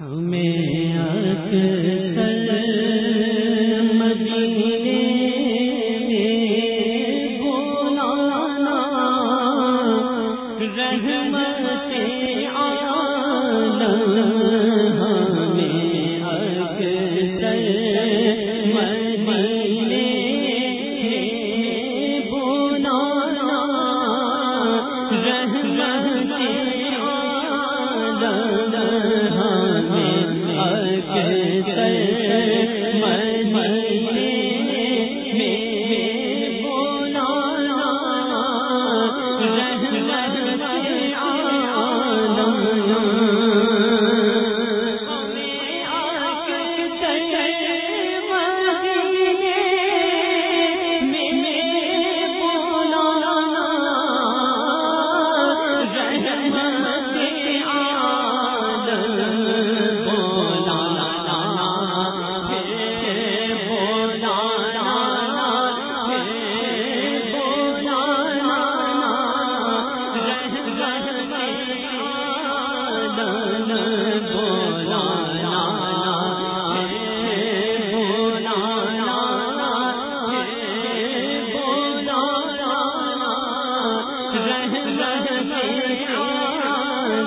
ہمیں اکثر مدینے میں بولانا رحمت کے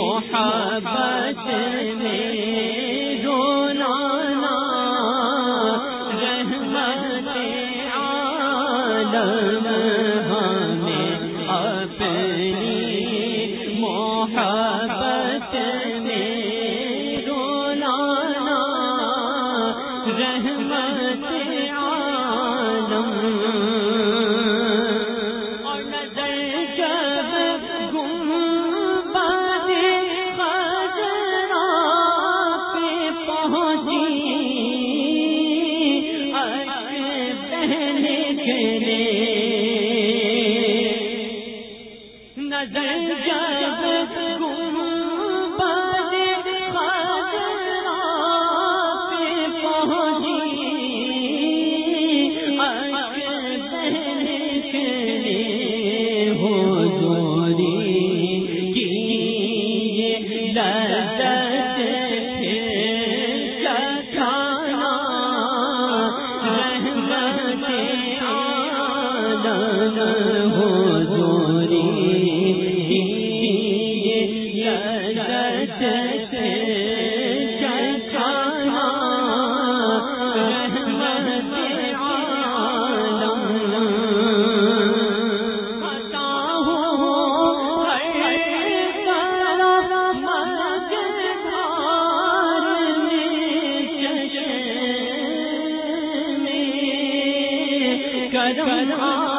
محبت میں رونا رحمت عالم ہمیں اپنی محبت میں رونا رحمت عالم کرم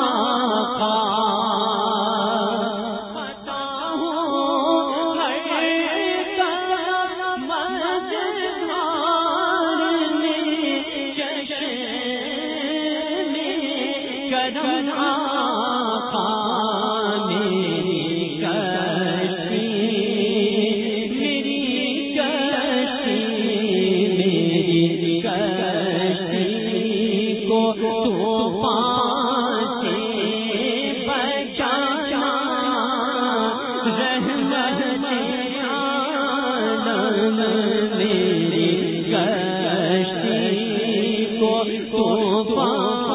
کو تو پا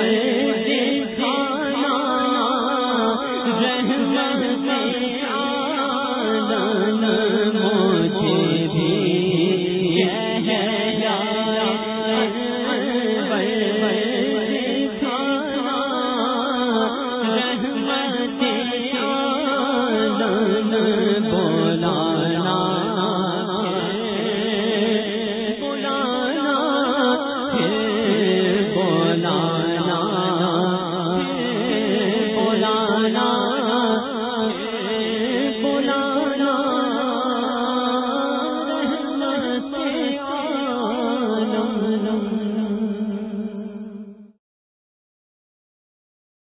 میں